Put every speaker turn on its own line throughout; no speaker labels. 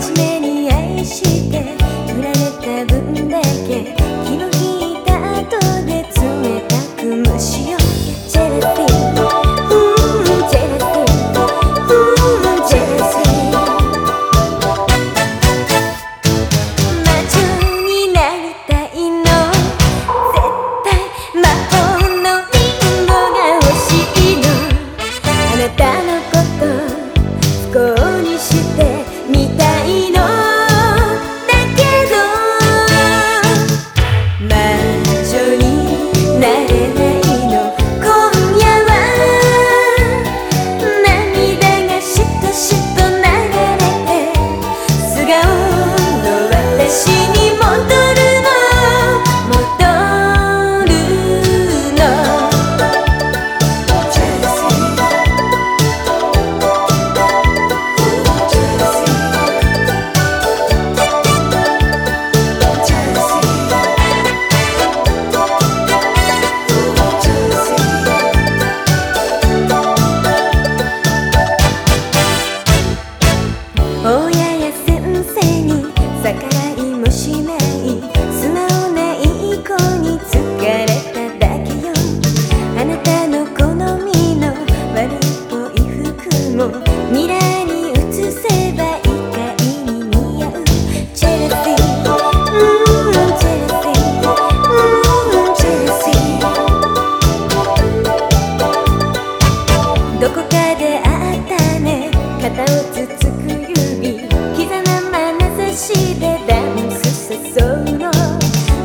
真面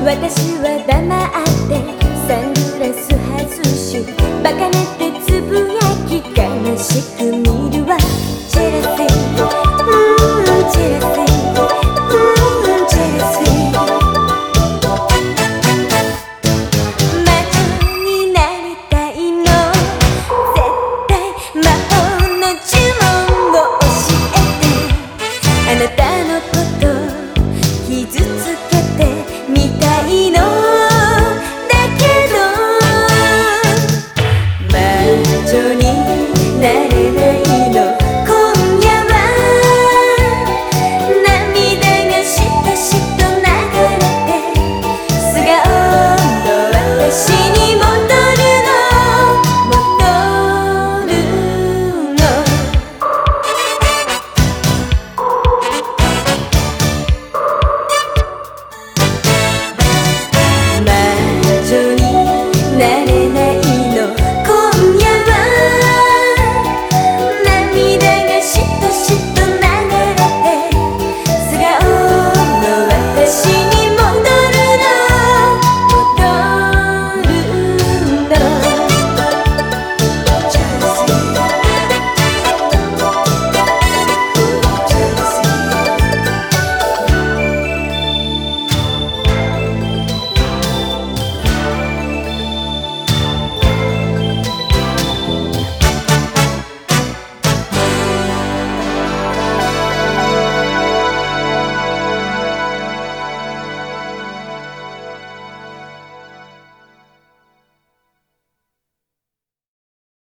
私は黙ってサングラス外しバカなってつぶやき悲しく見